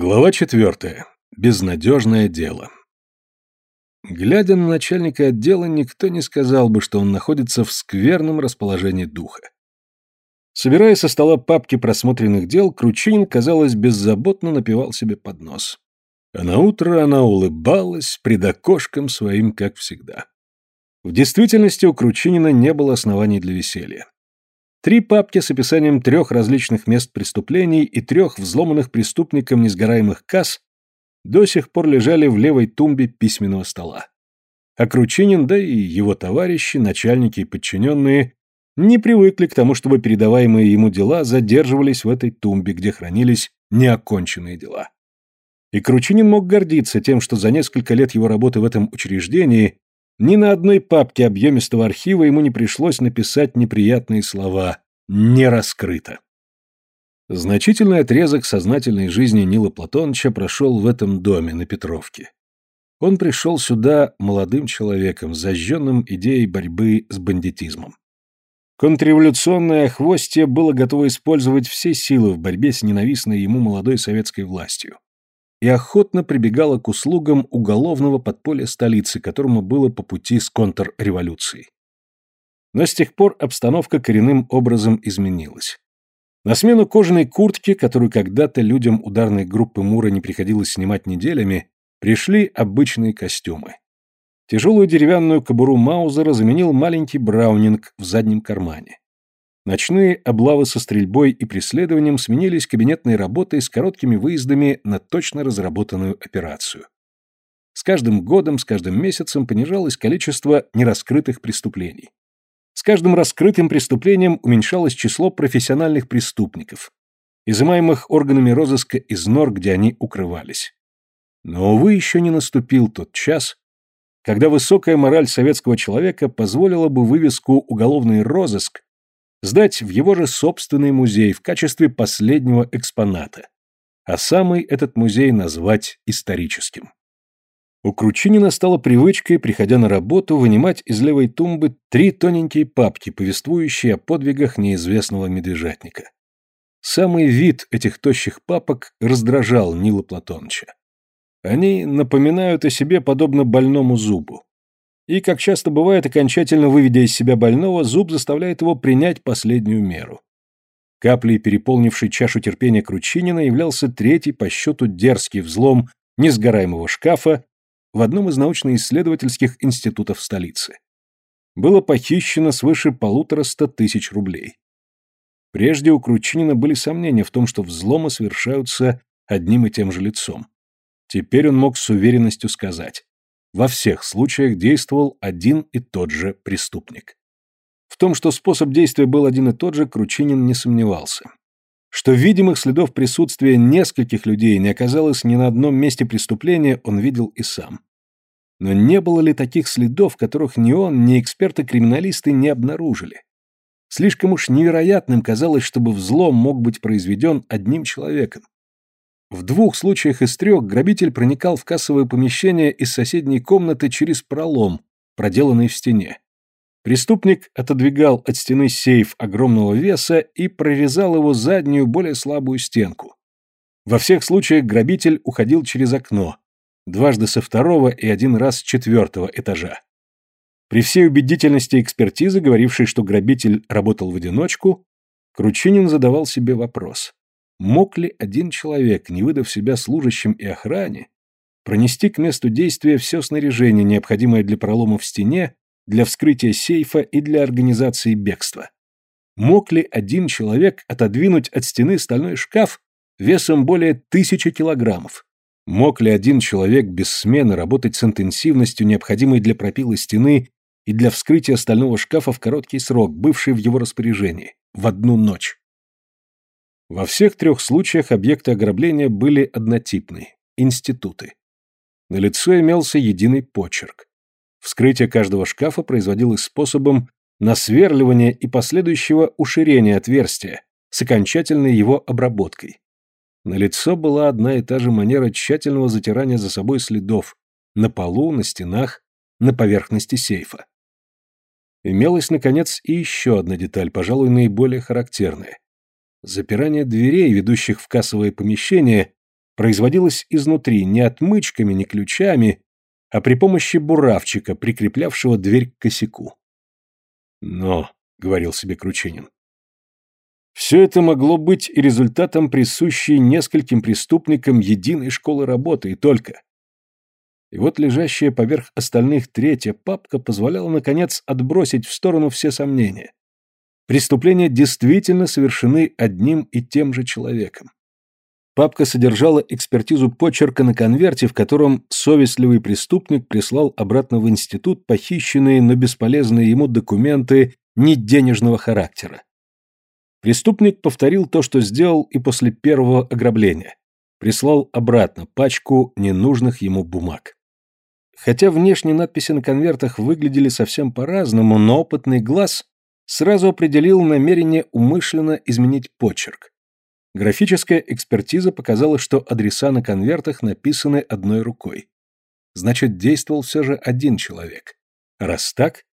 Глава четвертая. Безнадежное дело. Глядя на начальника отдела, никто не сказал бы, что он находится в скверном расположении духа. Собирая со стола папки просмотренных дел, Кручинин, казалось, беззаботно напивал себе под нос. А на утро она улыбалась пред окошком своим, как всегда. В действительности у Кручинина не было оснований для веселья. Три папки с описанием трех различных мест преступлений и трех взломанных преступником несгораемых касс до сих пор лежали в левой тумбе письменного стола. А Кручинин, да и его товарищи, начальники и подчиненные, не привыкли к тому, чтобы передаваемые ему дела задерживались в этой тумбе, где хранились неоконченные дела. И Кручинин мог гордиться тем, что за несколько лет его работы в этом учреждении ни на одной папке объемистого архива ему не пришлось написать неприятные слова «не раскрыто». Значительный отрезок сознательной жизни Нила Платоновича прошел в этом доме на Петровке. Он пришел сюда молодым человеком, зажженным идеей борьбы с бандитизмом. Контрреволюционное охвостье было готово использовать все силы в борьбе с ненавистной ему молодой советской властью и охотно прибегала к услугам уголовного подполья столицы, которому было по пути с контрреволюцией. Но с тех пор обстановка коренным образом изменилась. На смену кожаной куртке, которую когда-то людям ударной группы Мура не приходилось снимать неделями, пришли обычные костюмы. Тяжелую деревянную кобуру Маузера заменил маленький браунинг в заднем кармане. Ночные облавы со стрельбой и преследованием сменились кабинетной работой с короткими выездами на точно разработанную операцию. С каждым годом, с каждым месяцем понижалось количество нераскрытых преступлений. С каждым раскрытым преступлением уменьшалось число профессиональных преступников, изымаемых органами розыска из нор, где они укрывались. Но, увы, еще не наступил тот час, когда высокая мораль советского человека позволила бы вывеску «уголовный розыск» сдать в его же собственный музей в качестве последнего экспоната, а самый этот музей назвать историческим. У Кручинина стало привычкой, приходя на работу, вынимать из левой тумбы три тоненькие папки, повествующие о подвигах неизвестного медвежатника. Самый вид этих тощих папок раздражал Нила Платоновича. Они напоминают о себе подобно больному зубу. И, как часто бывает, окончательно выведя из себя больного, зуб заставляет его принять последнюю меру. Каплей, переполнившей чашу терпения Кручинина, являлся третий по счету дерзкий взлом несгораемого шкафа в одном из научно-исследовательских институтов столицы. Было похищено свыше полутораста тысяч рублей. Прежде у Кручинина были сомнения в том, что взломы совершаются одним и тем же лицом. Теперь он мог с уверенностью сказать во всех случаях действовал один и тот же преступник. В том, что способ действия был один и тот же, Кручинин не сомневался. Что видимых следов присутствия нескольких людей не оказалось ни на одном месте преступления, он видел и сам. Но не было ли таких следов, которых ни он, ни эксперты-криминалисты не обнаружили? Слишком уж невероятным казалось, чтобы взлом мог быть произведен одним человеком. В двух случаях из трех грабитель проникал в кассовое помещение из соседней комнаты через пролом, проделанный в стене. Преступник отодвигал от стены сейф огромного веса и прорезал его заднюю, более слабую стенку. Во всех случаях грабитель уходил через окно, дважды со второго и один раз с четвертого этажа. При всей убедительности экспертизы, говорившей, что грабитель работал в одиночку, Кручинин задавал себе вопрос. Мог ли один человек, не выдав себя служащим и охране, пронести к месту действия все снаряжение, необходимое для пролома в стене, для вскрытия сейфа и для организации бегства? Мог ли один человек отодвинуть от стены стальной шкаф весом более тысячи килограммов? Мог ли один человек без смены работать с интенсивностью, необходимой для пропила стены и для вскрытия стального шкафа в короткий срок, бывший в его распоряжении, в одну ночь? Во всех трех случаях объекты ограбления были однотипны – институты. На лицо имелся единый почерк. Вскрытие каждого шкафа производилось способом насверливания и последующего уширения отверстия с окончательной его обработкой. На лицо была одна и та же манера тщательного затирания за собой следов на полу, на стенах, на поверхности сейфа. Имелась, наконец, и еще одна деталь, пожалуй, наиболее характерная. Запирание дверей, ведущих в кассовое помещение, производилось изнутри не отмычками, не ключами, а при помощи буравчика, прикреплявшего дверь к косяку. «Но», — говорил себе Кручинин, — «все это могло быть и результатом присущей нескольким преступникам единой школы работы, и только». И вот лежащая поверх остальных третья папка позволяла, наконец, отбросить в сторону все сомнения. Преступления действительно совершены одним и тем же человеком. Папка содержала экспертизу почерка на конверте, в котором совестливый преступник прислал обратно в институт похищенные, но бесполезные ему документы неденежного характера. Преступник повторил то, что сделал и после первого ограбления. Прислал обратно пачку ненужных ему бумаг. Хотя внешние надписи на конвертах выглядели совсем по-разному, но опытный глаз сразу определил намерение умышленно изменить почерк. Графическая экспертиза показала, что адреса на конвертах написаны одной рукой. Значит, действовал все же один человек. Раз так...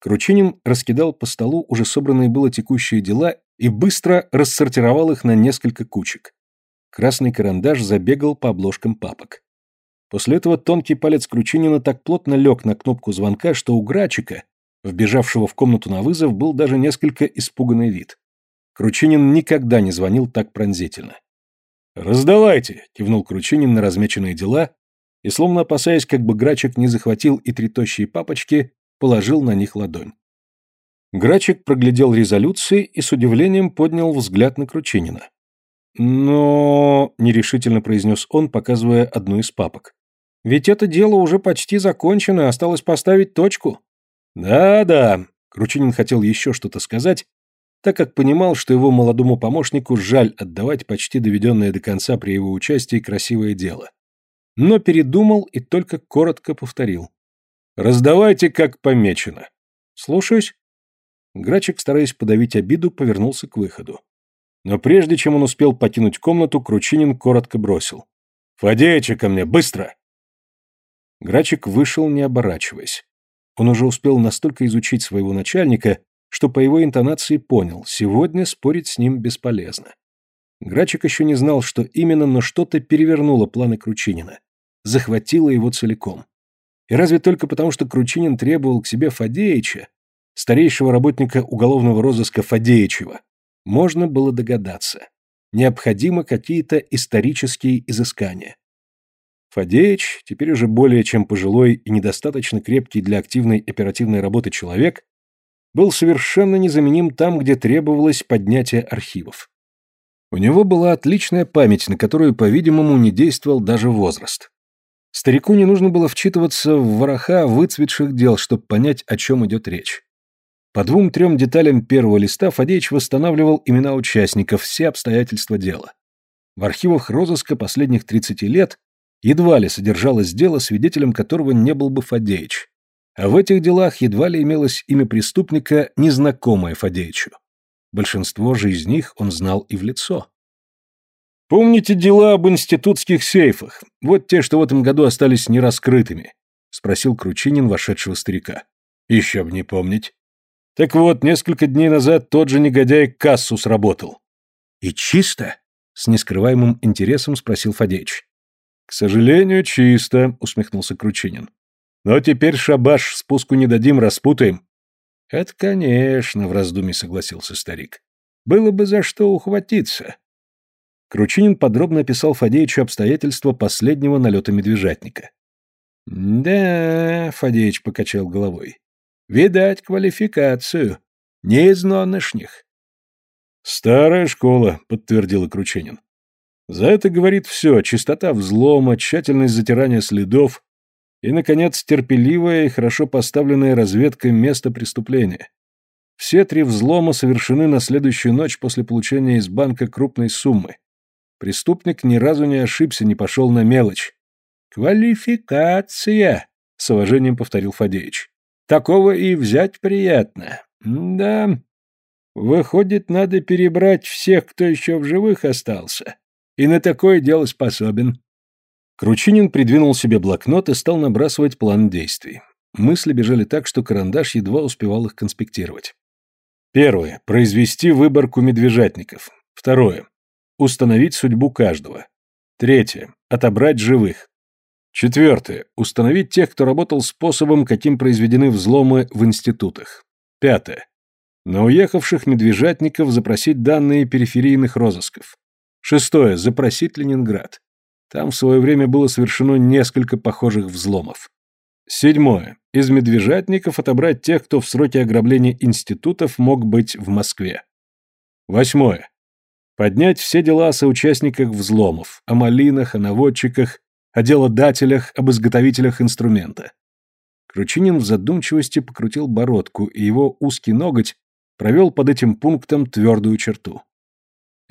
Кручинин раскидал по столу уже собранные было текущие дела и быстро рассортировал их на несколько кучек. Красный карандаш забегал по обложкам папок. После этого тонкий палец Кручинина так плотно лег на кнопку звонка, что у Грачика, вбежавшего в комнату на вызов, был даже несколько испуганный вид. Кручинин никогда не звонил так пронзительно. «Раздавайте!» — кивнул Кручинин на размеченные дела и, словно опасаясь, как бы Грачик не захватил и три тощие папочки, положил на них ладонь. Грачик проглядел резолюции и с удивлением поднял взгляд на Кручинина. «Но...» — нерешительно произнес он, показывая одну из папок. «Ведь это дело уже почти закончено, осталось поставить точку». «Да-да», — Кручинин хотел еще что-то сказать, так как понимал, что его молодому помощнику жаль отдавать почти доведенное до конца при его участии красивое дело. Но передумал и только коротко повторил. «Раздавайте, как помечено». «Слушаюсь». Грачик, стараясь подавить обиду, повернулся к выходу. Но прежде чем он успел покинуть комнату, Кручинин коротко бросил. «Фадеича ко мне, быстро!» Грачик вышел, не оборачиваясь. Он уже успел настолько изучить своего начальника, что по его интонации понял, сегодня спорить с ним бесполезно. Грачик еще не знал, что именно, но что-то перевернуло планы Кручинина. Захватило его целиком. И разве только потому, что Кручинин требовал к себе Фадеича, старейшего работника уголовного розыска Фадеичева, можно было догадаться. Необходимы какие-то исторические изыскания. Фадеич, теперь уже более чем пожилой и недостаточно крепкий для активной оперативной работы человек, был совершенно незаменим там, где требовалось поднятие архивов. У него была отличная память, на которую, по-видимому, не действовал даже возраст. Старику не нужно было вчитываться в вороха выцветших дел, чтобы понять, о чем идет речь. По двум-трем деталям первого листа Фадеич восстанавливал имена участников, все обстоятельства дела. В архивах розыска последних 30 лет едва ли содержалось дело, свидетелем которого не был бы Фадеич. А в этих делах едва ли имелось имя преступника, незнакомое Фадеичу. Большинство же из них он знал и в лицо. «Помните дела об институтских сейфах? Вот те, что в этом году остались нераскрытыми?» — спросил Кручинин вошедшего старика. «Еще бы не помнить. Так вот, несколько дней назад тот же негодяй кассу сработал. И чисто? С нескрываемым интересом спросил Фадеич. К сожалению, чисто, усмехнулся Кручинин. Но теперь шабаш спуску не дадим, распутаем. Это, конечно, в раздумье согласился старик. Было бы за что ухватиться. Кручинин подробно описал Фадеичу обстоятельства последнего налета медвежатника. «Да», — Фадеич покачал головой, Видать, квалификацию. Не из нонешних. Старая школа, подтвердил Крученин. За это говорит все: чистота взлома, тщательность затирания следов и, наконец, терпеливая и хорошо поставленная разведка места преступления. Все три взлома совершены на следующую ночь после получения из банка крупной суммы. Преступник ни разу не ошибся, не пошел на мелочь. «Квалификация», — с уважением повторил Фадеич. Такого и взять приятно. Да, выходит, надо перебрать всех, кто еще в живых остался. И на такое дело способен. Кручинин придвинул себе блокнот и стал набрасывать план действий. Мысли бежали так, что карандаш едва успевал их конспектировать. Первое. Произвести выборку медвежатников. Второе. Установить судьбу каждого. Третье. Отобрать живых. Четвертое. Установить тех, кто работал способом, каким произведены взломы в институтах. Пятое. На уехавших медвежатников запросить данные периферийных розысков. Шестое. Запросить Ленинград. Там в свое время было совершено несколько похожих взломов. Седьмое. Из медвежатников отобрать тех, кто в сроке ограбления институтов мог быть в Москве. Восьмое. Поднять все дела о соучастниках взломов, о малинах, о наводчиках, о делодателях, об изготовителях инструмента. Кручинин в задумчивости покрутил бородку, и его узкий ноготь провел под этим пунктом твердую черту.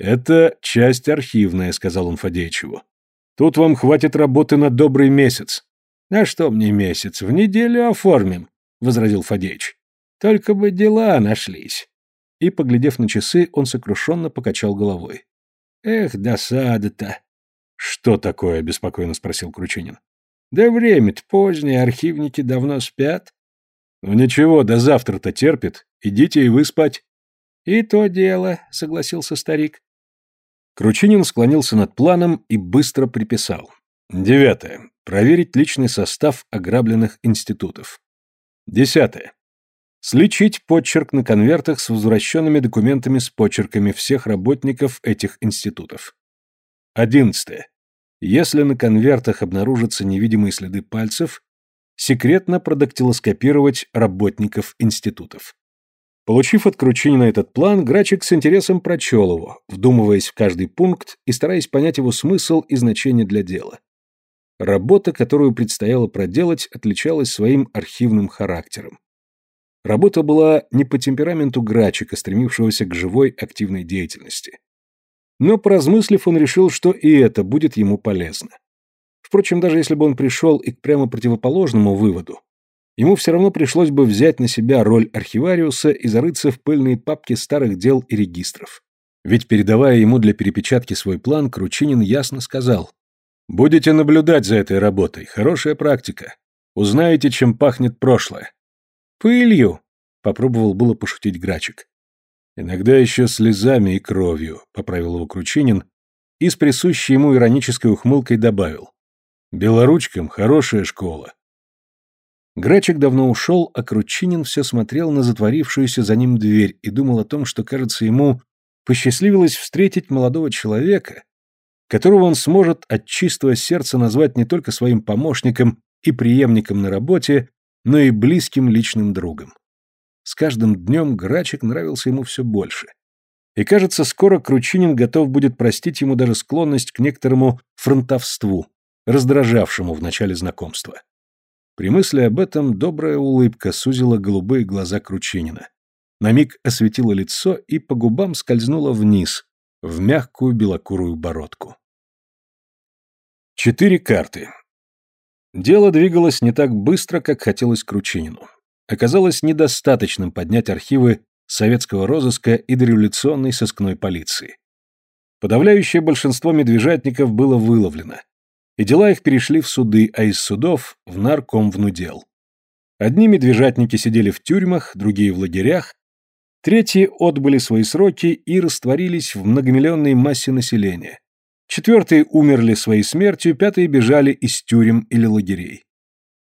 «Это часть архивная», — сказал он Фадеичеву. «Тут вам хватит работы на добрый месяц». «А что мне месяц? В неделю оформим», — возразил Фадеич. «Только бы дела нашлись». И, поглядев на часы, он сокрушенно покачал головой. «Эх, досада-то!» «Что такое?» — беспокойно спросил Кручинин. «Да время-то позднее, архивники давно спят». «Ну ничего, до завтра-то терпит. Идите и вы спать». «И то дело», — согласился старик. Кручинин склонился над планом и быстро приписал. Девятое. Проверить личный состав ограбленных институтов. Десятое. Сличить почерк на конвертах с возвращенными документами с почерками всех работников этих институтов. Одиннадцатое. Если на конвертах обнаружатся невидимые следы пальцев, секретно продактилоскопировать работников институтов. Получив от Кручинина этот план, Грачик с интересом прочел его, вдумываясь в каждый пункт и стараясь понять его смысл и значение для дела. Работа, которую предстояло проделать, отличалась своим архивным характером. Работа была не по темпераменту Грачика, стремившегося к живой активной деятельности. Но, поразмыслив, он решил, что и это будет ему полезно. Впрочем, даже если бы он пришел и к прямо противоположному выводу, ему все равно пришлось бы взять на себя роль архивариуса и зарыться в пыльные папки старых дел и регистров. Ведь, передавая ему для перепечатки свой план, Кручинин ясно сказал «Будете наблюдать за этой работой, хорошая практика. Узнаете, чем пахнет прошлое. «Пылью!» — попробовал было пошутить Грачик. «Иногда еще слезами и кровью», — поправил его Кручинин и с присущей ему иронической ухмылкой добавил. «Белоручкам хорошая школа». Грачик давно ушел, а Кручинин все смотрел на затворившуюся за ним дверь и думал о том, что, кажется, ему посчастливилось встретить молодого человека, которого он сможет от чистого сердца назвать не только своим помощником и преемником на работе, но и близким личным другом. С каждым днем Грачик нравился ему все больше. И, кажется, скоро Кручинин готов будет простить ему даже склонность к некоторому фронтовству, раздражавшему в начале знакомства. При мысли об этом добрая улыбка сузила голубые глаза Кручинина. На миг осветила лицо и по губам скользнула вниз, в мягкую белокурую бородку. Четыре карты. Дело двигалось не так быстро, как хотелось Кручинину. Оказалось недостаточным поднять архивы советского розыска и дореволюционной сыскной полиции. Подавляющее большинство медвежатников было выловлено, и дела их перешли в суды, а из судов – в нарком внудел. Одни медвежатники сидели в тюрьмах, другие в лагерях, третьи отбыли свои сроки и растворились в многомиллионной массе населения, Четвертые умерли своей смертью, пятые бежали из тюрем или лагерей.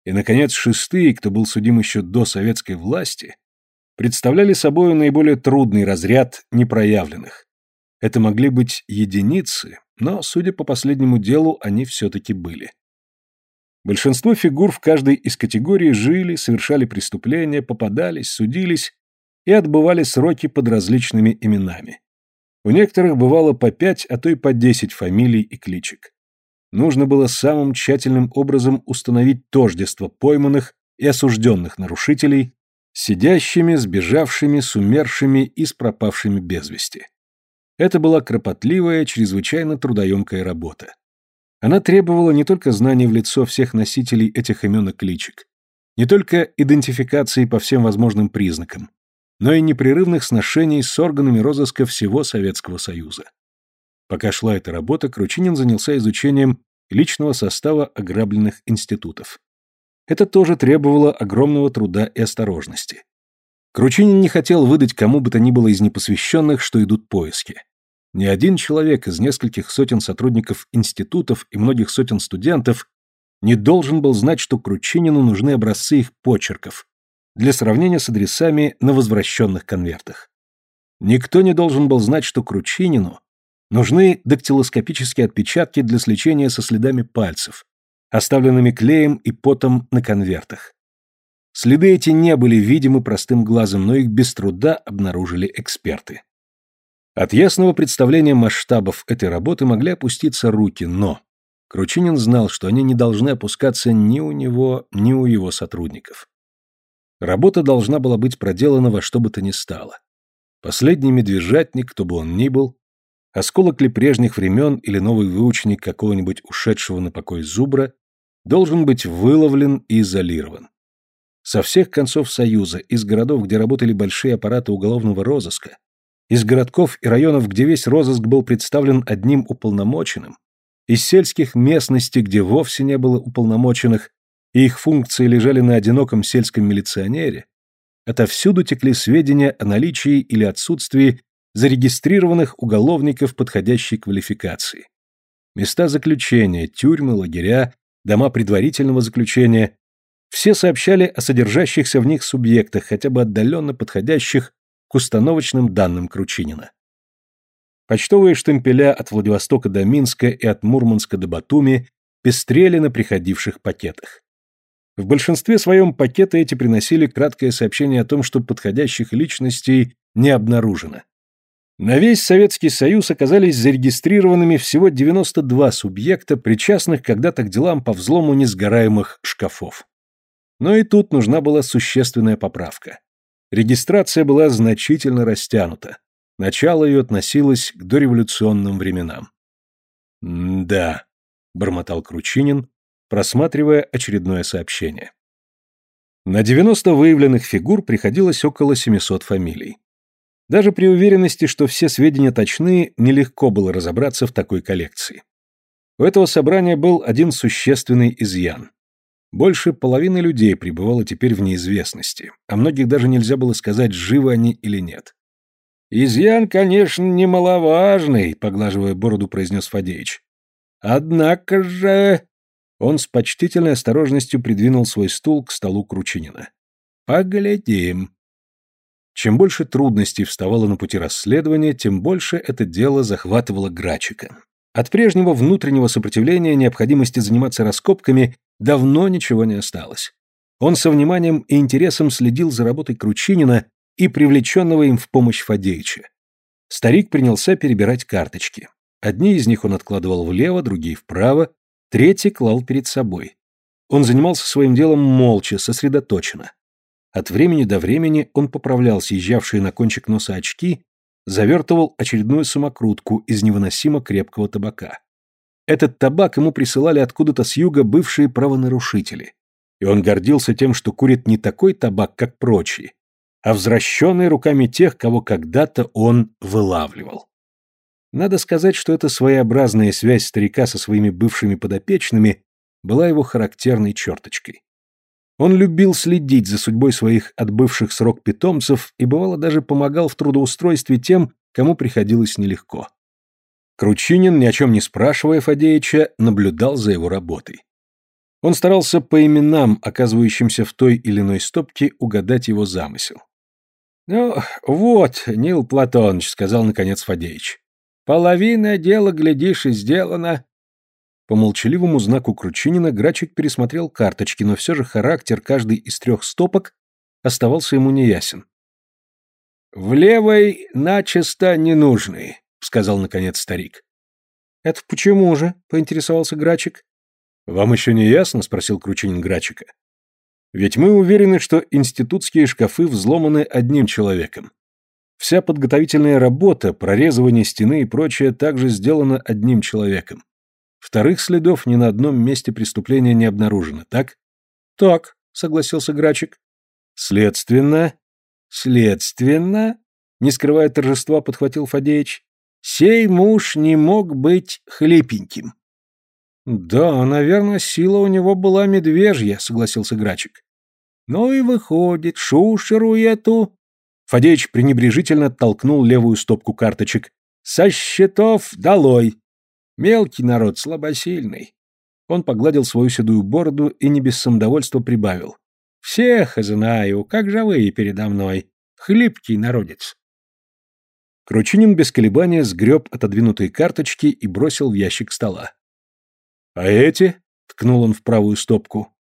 И, наконец, шестые, кто был судим еще до советской власти, представляли собой наиболее трудный разряд непроявленных. Это могли быть единицы, но, судя по последнему делу, они все-таки были. Большинство фигур в каждой из категорий жили, совершали преступления, попадались, судились и отбывали сроки под различными именами. У некоторых бывало по пять, а то и по десять фамилий и кличек. Нужно было самым тщательным образом установить тождество пойманных и осужденных нарушителей сидящими, сбежавшими, с умершими и с пропавшими без вести. Это была кропотливая, чрезвычайно трудоемкая работа. Она требовала не только знаний в лицо всех носителей этих имен и кличек, не только идентификации по всем возможным признакам, но и непрерывных сношений с органами розыска всего Советского Союза. Пока шла эта работа, Кручинин занялся изучением личного состава ограбленных институтов. Это тоже требовало огромного труда и осторожности. Кручинин не хотел выдать кому бы то ни было из непосвященных, что идут поиски. Ни один человек из нескольких сотен сотрудников институтов и многих сотен студентов не должен был знать, что Кручинину нужны образцы их почерков для сравнения с адресами на возвращенных конвертах. Никто не должен был знать, что Кручинину нужны дактилоскопические отпечатки для сличения со следами пальцев, оставленными клеем и потом на конвертах. Следы эти не были видимы простым глазом, но их без труда обнаружили эксперты. От ясного представления масштабов этой работы могли опуститься руки, но Кручинин знал, что они не должны опускаться ни у него, ни у его сотрудников. Работа должна была быть проделана во что бы то ни стало. Последний медвежатник, кто бы он ни был, осколок ли прежних времен или новый выученик какого-нибудь ушедшего на покой зубра, должен быть выловлен и изолирован. Со всех концов Союза, из городов, где работали большие аппараты уголовного розыска, из городков и районов, где весь розыск был представлен одним уполномоченным, из сельских местностей, где вовсе не было уполномоченных, и их функции лежали на одиноком сельском милиционере, отовсюду текли сведения о наличии или отсутствии зарегистрированных уголовников подходящей квалификации. Места заключения, тюрьмы, лагеря, дома предварительного заключения – все сообщали о содержащихся в них субъектах, хотя бы отдаленно подходящих к установочным данным Кручинина. Почтовые штемпеля от Владивостока до Минска и от Мурманска до Батуми пестрели на приходивших пакетах. В большинстве своем пакеты эти приносили краткое сообщение о том, что подходящих личностей не обнаружено. На весь Советский Союз оказались зарегистрированными всего 92 субъекта, причастных когда-то к делам по взлому несгораемых шкафов. Но и тут нужна была существенная поправка. Регистрация была значительно растянута. Начало ее относилось к дореволюционным временам. «Да», — бормотал Кручинин, просматривая очередное сообщение. На 90 выявленных фигур приходилось около 700 фамилий. Даже при уверенности, что все сведения точны, нелегко было разобраться в такой коллекции. У этого собрания был один существенный изъян. Больше половины людей пребывало теперь в неизвестности, а многих даже нельзя было сказать, живы они или нет. «Изъян, конечно, немаловажный», — поглаживая бороду, произнес Фадеич. «Однако же...» Он с почтительной осторожностью придвинул свой стул к столу Кручинина. «Поглядим». Чем больше трудностей вставало на пути расследования, тем больше это дело захватывало Грачика. От прежнего внутреннего сопротивления необходимости заниматься раскопками давно ничего не осталось. Он со вниманием и интересом следил за работой Кручинина и привлеченного им в помощь Фадеича. Старик принялся перебирать карточки. Одни из них он откладывал влево, другие вправо, третий клал перед собой. Он занимался своим делом молча, сосредоточенно. От времени до времени он поправлял съезжавшие на кончик носа очки, завертывал очередную самокрутку из невыносимо крепкого табака. Этот табак ему присылали откуда-то с юга бывшие правонарушители. И он гордился тем, что курит не такой табак, как прочие, а возвращенный руками тех, кого когда-то он вылавливал. Надо сказать, что эта своеобразная связь старика со своими бывшими подопечными была его характерной черточкой. Он любил следить за судьбой своих отбывших срок питомцев и бывало даже помогал в трудоустройстве тем, кому приходилось нелегко. Кручинин, ни о чем не спрашивая Фадеича, наблюдал за его работой. Он старался по именам, оказывающимся в той или иной стопке, угадать его замысел. «Ну, вот, Нил Платоныч», — сказал наконец Фадеич. «Половина дела, глядишь, и сделана». По молчаливому знаку Кручинина Грачик пересмотрел карточки, но все же характер каждой из трех стопок оставался ему неясен. «В левой начисто ненужный сказал наконец старик. Это почему же? поинтересовался Грачик. Вам еще не ясно? спросил Кручинин Грачика. Ведь мы уверены, что институтские шкафы взломаны одним человеком. Вся подготовительная работа, прорезывание стены и прочее также сделано одним человеком. Вторых следов ни на одном месте преступления не обнаружено, так? Так, согласился Грачик. Следственно, следственно, не скрывая торжества, подхватил Фадеич. Сей муж не мог быть хлипеньким. Да, наверное, сила у него была медвежья, согласился Грачик. Ну и выходит, шушеру эту... Фадеич пренебрежительно толкнул левую стопку карточек. Со счетов долой. Мелкий народ, слабосильный. Он погладил свою седую бороду и не без самодовольства прибавил. Всех знаю, как живые передо мной. Хлипкий народец. Кручинин без колебания сгреб отодвинутые карточки и бросил в ящик стола. «А эти?» — ткнул он в правую стопку.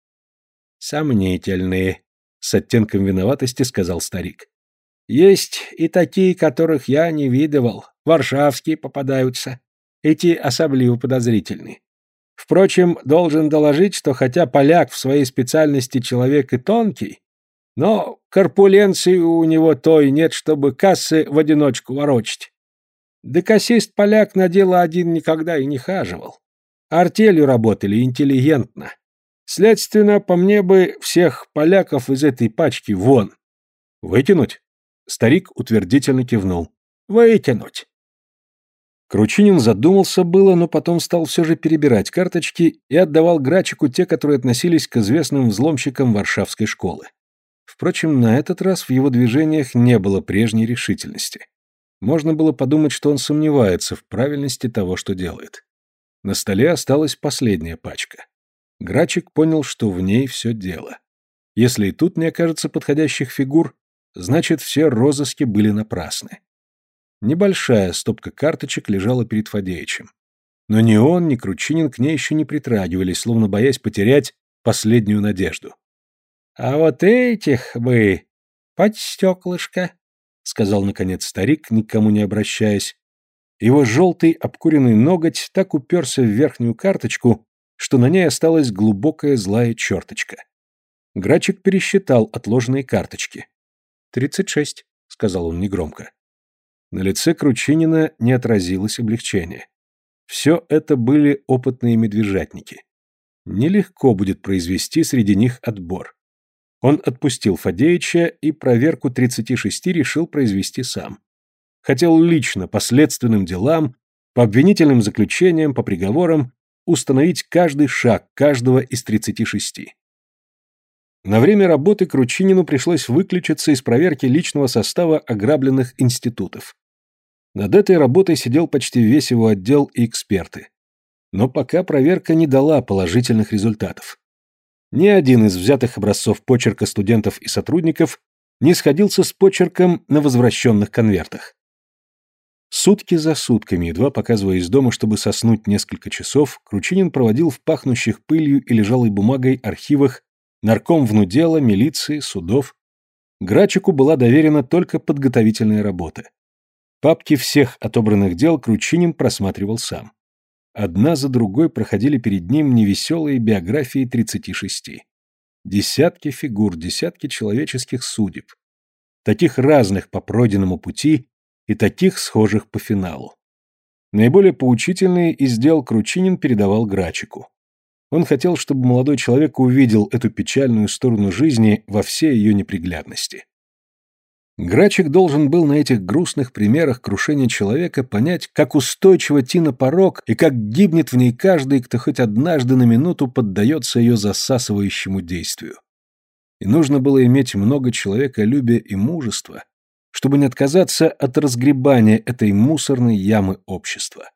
«Сомнительные», — с оттенком виноватости сказал старик. «Есть и такие, которых я не видывал. Варшавские попадаются. Эти особливо подозрительны. Впрочем, должен доложить, что хотя поляк в своей специальности человек и тонкий, но корпуленции у него той нет, чтобы кассы в одиночку ворочить. Да кассист-поляк на дело один никогда и не хаживал. Артелью работали интеллигентно. Следственно, по мне бы всех поляков из этой пачки вон. Выкинуть? Старик утвердительно кивнул. Вытянуть. Кручинин задумался было, но потом стал все же перебирать карточки и отдавал Грачику те, которые относились к известным взломщикам Варшавской школы. Впрочем, на этот раз в его движениях не было прежней решительности. Можно было подумать, что он сомневается в правильности того, что делает. На столе осталась последняя пачка. Грачик понял, что в ней все дело. Если и тут не окажется подходящих фигур, значит, все розыски были напрасны. Небольшая стопка карточек лежала перед Фадеичем. Но ни он, ни Кручинин к ней еще не притрагивались, словно боясь потерять последнюю надежду. — А вот этих бы под стеклышко, — сказал, наконец, старик, никому не обращаясь. Его желтый обкуренный ноготь так уперся в верхнюю карточку, что на ней осталась глубокая злая черточка. Грачик пересчитал отложенные карточки. «Тридцать шесть», — сказал он негромко. На лице Кручинина не отразилось облегчение. Все это были опытные медвежатники. Нелегко будет произвести среди них отбор. Он отпустил Фадеича и проверку 36 решил произвести сам. Хотел лично по следственным делам, по обвинительным заключениям, по приговорам установить каждый шаг каждого из 36. На время работы Кручинину пришлось выключиться из проверки личного состава ограбленных институтов. Над этой работой сидел почти весь его отдел и эксперты. Но пока проверка не дала положительных результатов. Ни один из взятых образцов почерка студентов и сотрудников не сходился с почерком на возвращенных конвертах. Сутки за сутками, едва показывая из дома, чтобы соснуть несколько часов, Кручинин проводил в пахнущих пылью и лежалой бумагой архивах нарком внудела, милиции, судов. Грачику была доверена только подготовительная работа. Папки всех отобранных дел Кручинин просматривал сам. Одна за другой проходили перед ним невеселые биографии 36. Десятки фигур, десятки человеческих судеб. Таких разных по пройденному пути и таких схожих по финалу. Наиболее поучительные из дел Кручинин передавал Грачику. Он хотел, чтобы молодой человек увидел эту печальную сторону жизни во всей ее неприглядности. Грачик должен был на этих грустных примерах крушения человека понять, как устойчиво Тина порог и как гибнет в ней каждый, кто хоть однажды на минуту поддается ее засасывающему действию. И нужно было иметь много человеколюбия и мужества, чтобы не отказаться от разгребания этой мусорной ямы общества.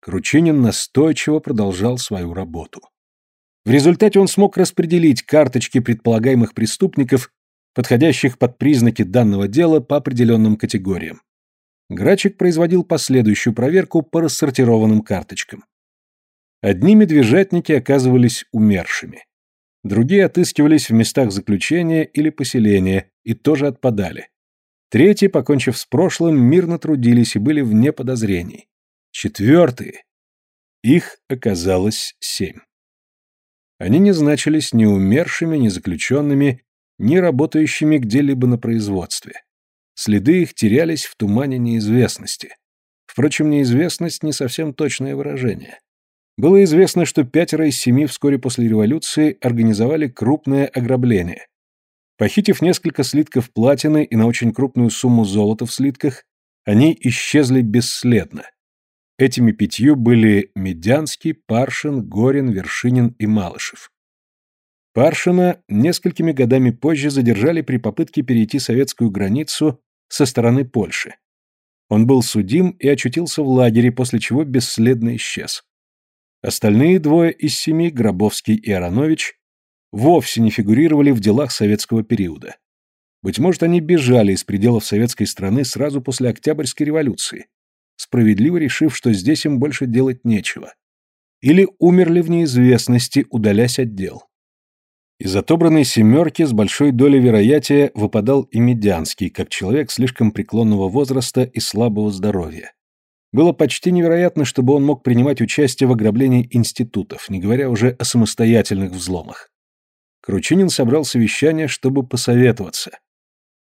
Кручинин настойчиво продолжал свою работу. В результате он смог распределить карточки предполагаемых преступников подходящих под признаки данного дела по определенным категориям. Грачик производил последующую проверку по рассортированным карточкам. Одни медвежатники оказывались умершими. Другие отыскивались в местах заключения или поселения и тоже отпадали. Третьи, покончив с прошлым, мирно трудились и были вне подозрений. Четвертые. Их оказалось семь. Они не значились ни умершими, ни заключенными, ни работающими где-либо на производстве. Следы их терялись в тумане неизвестности. Впрочем, неизвестность не совсем точное выражение. Было известно, что пятеро из семи вскоре после революции организовали крупное ограбление. Похитив несколько слитков платины и на очень крупную сумму золота в слитках, они исчезли бесследно. Этими пятью были Медянский, Паршин, Горин, Вершинин и Малышев. Паршина несколькими годами позже задержали при попытке перейти советскую границу со стороны Польши. Он был судим и очутился в лагере, после чего бесследно исчез. Остальные двое из семи, Гробовский и Аронович, вовсе не фигурировали в делах советского периода. Быть может, они бежали из пределов советской страны сразу после Октябрьской революции, справедливо решив, что здесь им больше делать нечего. Или умерли в неизвестности, удалясь от дел. Из отобранной семерки с большой долей вероятия выпадал и Медянский, как человек слишком преклонного возраста и слабого здоровья. Было почти невероятно, чтобы он мог принимать участие в ограблении институтов, не говоря уже о самостоятельных взломах. Кручинин собрал совещание, чтобы посоветоваться.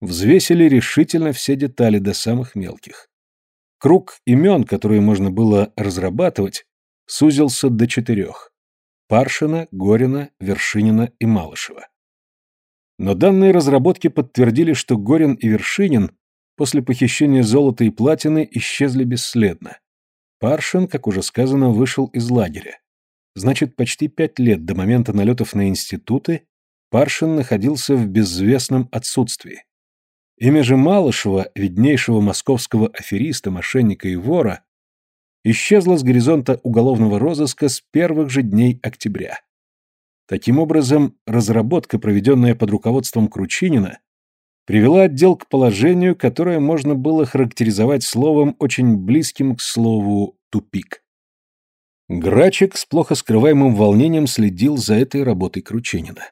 Взвесили решительно все детали до самых мелких. Круг имен, которые можно было разрабатывать, сузился до четырех. Паршина, Горина, Вершинина и Малышева. Но данные разработки подтвердили, что Горин и Вершинин после похищения золота и платины исчезли бесследно. Паршин, как уже сказано, вышел из лагеря. Значит, почти пять лет до момента налетов на институты Паршин находился в безвестном отсутствии. Имя же Малышева, виднейшего московского афериста, мошенника и вора, исчезла с горизонта уголовного розыска с первых же дней октября. Таким образом, разработка, проведенная под руководством Кручинина, привела отдел к положению, которое можно было характеризовать словом, очень близким к слову «тупик». Грачик с плохо скрываемым волнением следил за этой работой Кручинина.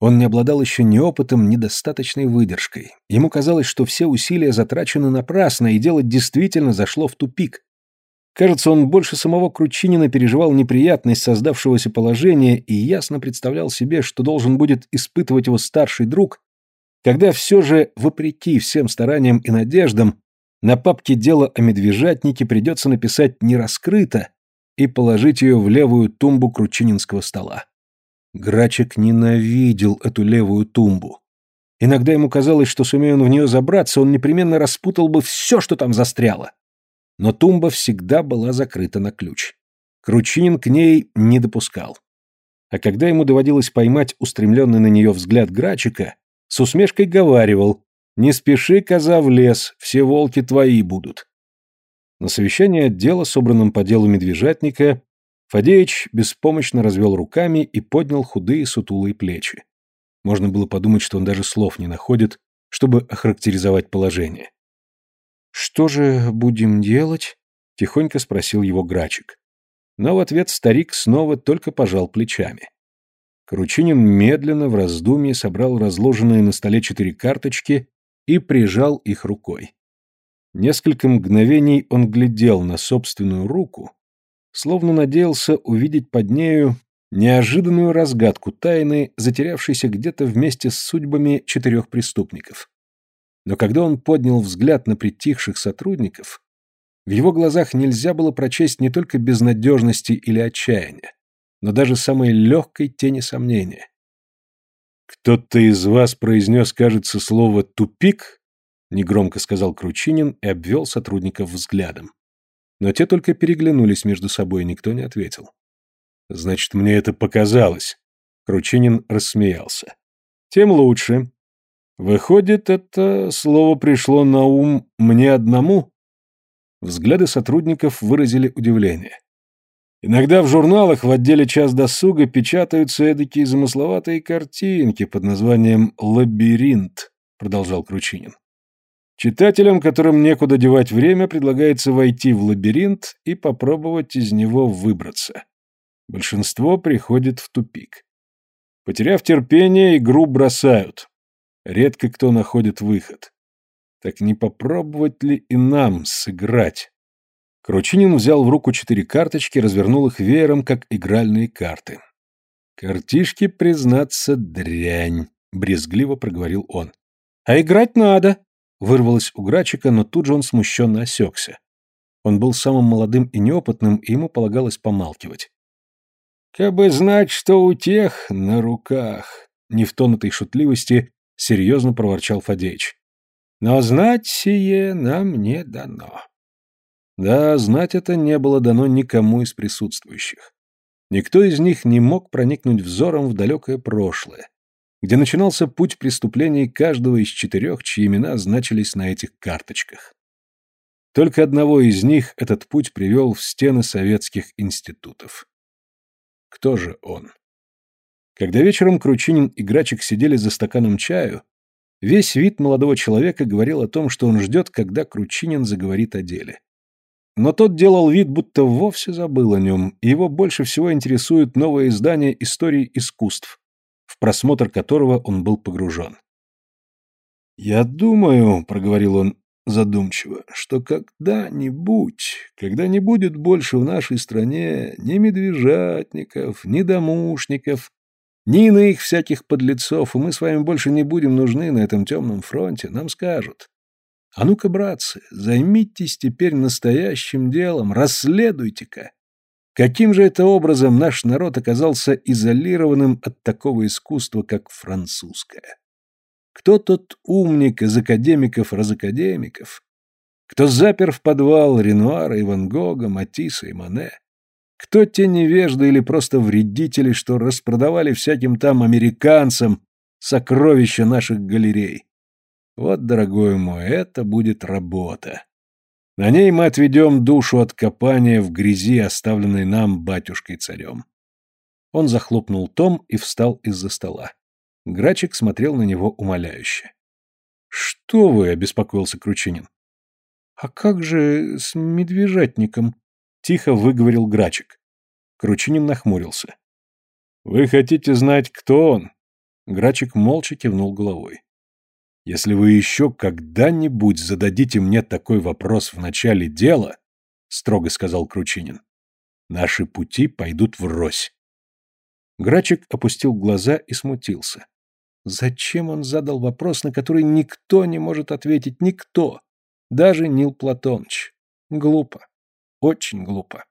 Он не обладал еще ни опытом, ни достаточной выдержкой. Ему казалось, что все усилия затрачены напрасно, и дело действительно зашло в тупик. Кажется, он больше самого Кручинина переживал неприятность создавшегося положения и ясно представлял себе, что должен будет испытывать его старший друг, когда все же, вопреки всем стараниям и надеждам, на папке дело о медвежатнике придется написать «не раскрыто» и положить ее в левую тумбу кручининского стола. Грачик ненавидел эту левую тумбу. Иногда ему казалось, что сумея он в нее забраться, он непременно распутал бы все, что там застряло но тумба всегда была закрыта на ключ. Кручинин к ней не допускал. А когда ему доводилось поймать устремленный на нее взгляд Грачика, с усмешкой говаривал «Не спеши, коза, в лес, все волки твои будут». На совещании отдела, собранном по делу медвежатника, Фадеич беспомощно развел руками и поднял худые сутулые плечи. Можно было подумать, что он даже слов не находит, чтобы охарактеризовать положение. «Что же будем делать?» — тихонько спросил его Грачик. Но в ответ старик снова только пожал плечами. Кручинин медленно в раздумье собрал разложенные на столе четыре карточки и прижал их рукой. Несколько мгновений он глядел на собственную руку, словно надеялся увидеть под нею неожиданную разгадку тайны, затерявшейся где-то вместе с судьбами четырех преступников. Но когда он поднял взгляд на притихших сотрудников, в его глазах нельзя было прочесть не только безнадежности или отчаяния, но даже самой легкой тени сомнения. «Кто-то из вас произнес, кажется, слово «тупик», — негромко сказал Кручинин и обвел сотрудников взглядом. Но те только переглянулись между собой, никто не ответил. «Значит, мне это показалось», — Кручинин рассмеялся. «Тем лучше. Выходит, это слово пришло на ум мне одному? Взгляды сотрудников выразили удивление. Иногда в журналах в отделе «Час досуга» печатаются эдакие замысловатые картинки под названием «Лабиринт», продолжал Кручинин. Читателям, которым некуда девать время, предлагается войти в лабиринт и попробовать из него выбраться. Большинство приходит в тупик. Потеряв терпение, игру бросают. Редко кто находит выход. Так не попробовать ли и нам сыграть? Кручинин взял в руку четыре карточки, развернул их веером, как игральные карты. «Картишки, признаться, дрянь», — брезгливо проговорил он. «А играть надо», — вырвалось у Грачика, но тут же он смущенно осекся. Он был самым молодым и неопытным, и ему полагалось помалкивать. «Кабы знать, что у тех на руках», — не в тонутой шутливости — серьезно проворчал Фадеич. «Но знать сие нам не дано». Да, знать это не было дано никому из присутствующих. Никто из них не мог проникнуть взором в далекое прошлое, где начинался путь преступлений каждого из четырех, чьи имена значились на этих карточках. Только одного из них этот путь привел в стены советских институтов. Кто же он? Когда вечером Кручинин и Грачик сидели за стаканом чаю, весь вид молодого человека говорил о том, что он ждет, когда Кручинин заговорит о деле. Но тот делал вид, будто вовсе забыл о нем, и его больше всего интересует новое издание истории искусств, в просмотр которого он был погружен. «Я думаю», — проговорил он задумчиво, «что когда-нибудь, когда не будет больше в нашей стране ни медвежатников, ни домушников, ни иных всяких подлецов, и мы с вами больше не будем нужны на этом темном фронте, нам скажут, а ну-ка, братцы, займитесь теперь настоящим делом, расследуйте-ка. Каким же это образом наш народ оказался изолированным от такого искусства, как французское? Кто тот умник из академиков-разакадемиков? Кто запер в подвал Ренуара и Ван Гога, Матисса и Мане? Кто те невежды или просто вредители, что распродавали всяким там американцам сокровища наших галерей? Вот, дорогой мой, это будет работа. На ней мы отведем душу от копания в грязи, оставленной нам батюшкой-царем. Он захлопнул том и встал из-за стола. Грачик смотрел на него умоляюще. «Что вы?» — обеспокоился Кручинин. «А как же с медвежатником?» — тихо выговорил Грачик. Кручинин нахмурился. «Вы хотите знать, кто он?» Грачик молча кивнул головой. Если вы еще когда-нибудь зададите мне такой вопрос в начале дела, строго сказал Кручинин, наши пути пойдут врозь. Грачик опустил глаза и смутился. Зачем он задал вопрос, на который никто не может ответить, никто, даже Нил Платоныч? Глупо, очень глупо.